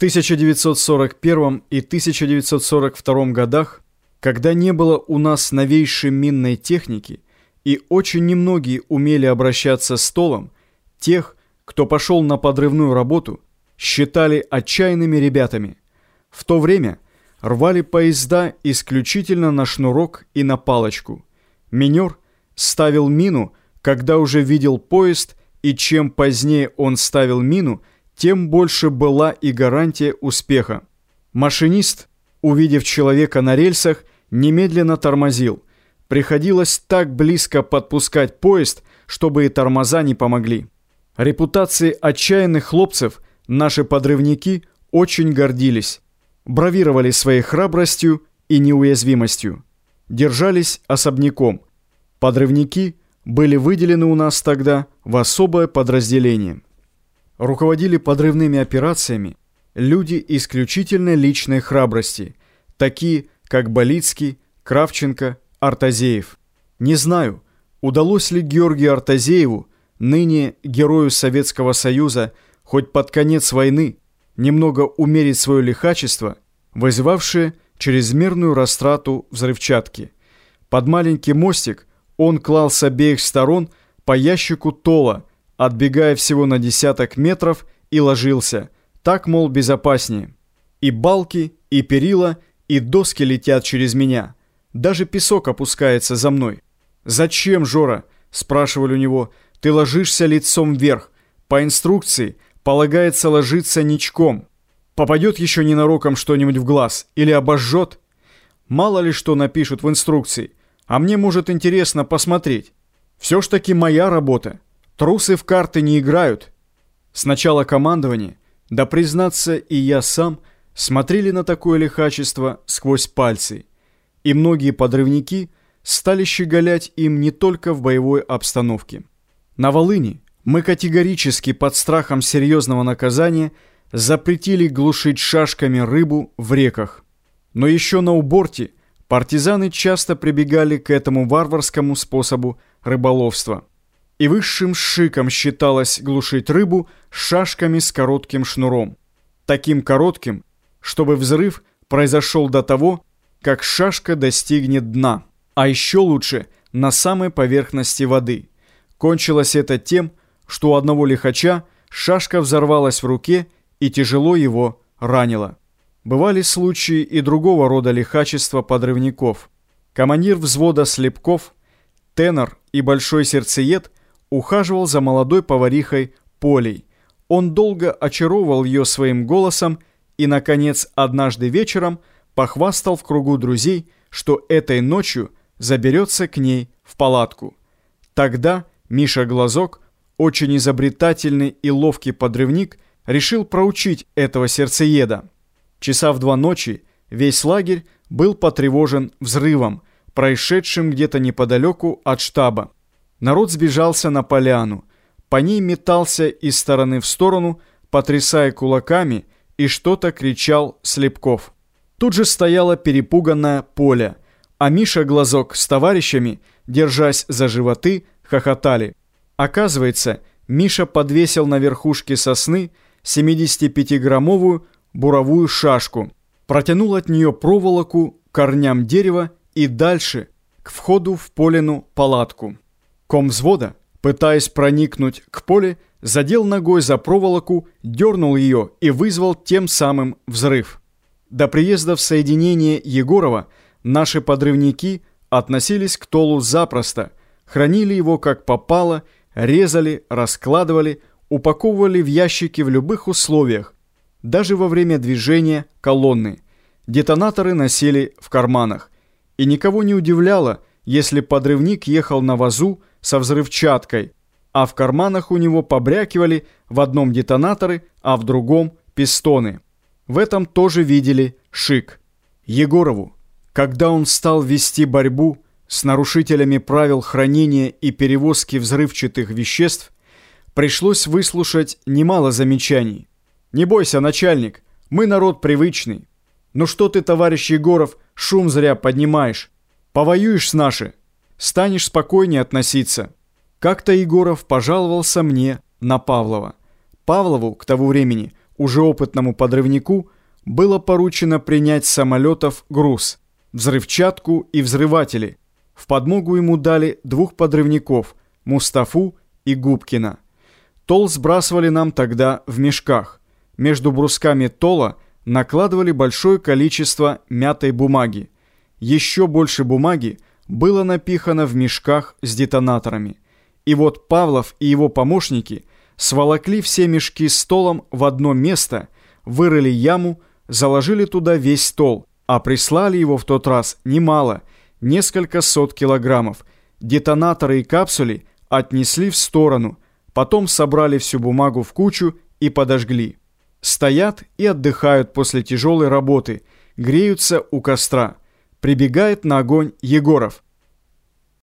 1941 и 1942 годах, когда не было у нас новейшей минной техники и очень немногие умели обращаться с столом, тех, кто пошел на подрывную работу, считали отчаянными ребятами. В то время рвали поезда исключительно на шнурок и на палочку. Минер ставил мину, когда уже видел поезд, и чем позднее он ставил мину, тем больше была и гарантия успеха. Машинист, увидев человека на рельсах, немедленно тормозил. Приходилось так близко подпускать поезд, чтобы и тормоза не помогли. Репутацией отчаянных хлопцев наши подрывники очень гордились. Бравировали своей храбростью и неуязвимостью. Держались особняком. Подрывники были выделены у нас тогда в особое подразделение. Руководили подрывными операциями люди исключительно личной храбрости, такие как Болицкий, Кравченко, Артазеев. Не знаю, удалось ли Георгию Артазееву, ныне герою Советского Союза, хоть под конец войны, немного умерить свое лихачество, вызывавшее чрезмерную растрату взрывчатки. Под маленький мостик он клал с обеих сторон по ящику тола, отбегая всего на десяток метров и ложился. Так, мол, безопаснее. И балки, и перила – и доски летят через меня. Даже песок опускается за мной. «Зачем, Жора?» – спрашивали у него. «Ты ложишься лицом вверх. По инструкции полагается ложиться ничком. Попадет еще ненароком что-нибудь в глаз или обожжет. Мало ли что напишут в инструкции. А мне, может, интересно посмотреть. Все ж таки моя работа. Трусы в карты не играют». Сначала командование, да признаться и я сам – смотрели на такое лихачество сквозь пальцы, и многие подрывники стали щеголять им не только в боевой обстановке. На Волыни мы категорически под страхом серьезного наказания запретили глушить шашками рыбу в реках. Но еще на уборте партизаны часто прибегали к этому варварскому способу рыболовства. И высшим шиком считалось глушить рыбу шашками с коротким шнуром. Таким коротким, чтобы взрыв произошел до того, как шашка достигнет дна, а еще лучше на самой поверхности воды. Кончилось это тем, что у одного лихача шашка взорвалась в руке и тяжело его ранила. Бывали случаи и другого рода лихачества подрывников. Командир взвода Слепков, тенор и большой сердцеед ухаживал за молодой поварихой Полей. Он долго очаровывал ее своим голосом и, наконец, однажды вечером похвастал в кругу друзей, что этой ночью заберется к ней в палатку. Тогда Миша Глазок, очень изобретательный и ловкий подрывник, решил проучить этого сердцееда. Часа в два ночи весь лагерь был потревожен взрывом, происшедшим где-то неподалеку от штаба. Народ сбежался на поляну. По ней метался из стороны в сторону, потрясая кулаками – и что-то кричал Слепков. Тут же стояло перепуганное поле, а Миша Глазок с товарищами, держась за животы, хохотали. Оказывается, Миша подвесил на верхушке сосны 75-граммовую буровую шашку, протянул от нее проволоку корням дерева и дальше к входу в Полину палатку. Ком взвода, пытаясь проникнуть к поле, задел ногой за проволоку, дернул ее и вызвал тем самым взрыв. До приезда в соединение Егорова наши подрывники относились к Толу запросто, хранили его как попало, резали, раскладывали, упаковывали в ящики в любых условиях, даже во время движения колонны. Детонаторы носили в карманах. И никого не удивляло, если подрывник ехал на вазу со взрывчаткой – а в карманах у него побрякивали в одном детонаторы, а в другом пистоны. В этом тоже видели шик. Егорову, когда он стал вести борьбу с нарушителями правил хранения и перевозки взрывчатых веществ, пришлось выслушать немало замечаний. «Не бойся, начальник, мы народ привычный. Ну что ты, товарищ Егоров, шум зря поднимаешь? Повоюешь с наши, станешь спокойнее относиться». Как-то Егоров пожаловался мне на Павлова. Павлову к тому времени уже опытному подрывнику, было поручено принять с самолетов груз, взрывчатку и взрыватели. В подмогу ему дали двух подрывников – Мустафу и Губкина. Тол сбрасывали нам тогда в мешках. Между брусками тола накладывали большое количество мятой бумаги. Еще больше бумаги было напихано в мешках с детонаторами. И вот Павлов и его помощники сволокли все мешки столом в одно место, вырыли яму, заложили туда весь стол, а прислали его в тот раз немало, несколько сот килограммов. Детонаторы и капсули отнесли в сторону, потом собрали всю бумагу в кучу и подожгли. Стоят и отдыхают после тяжелой работы, греются у костра. Прибегает на огонь Егоров –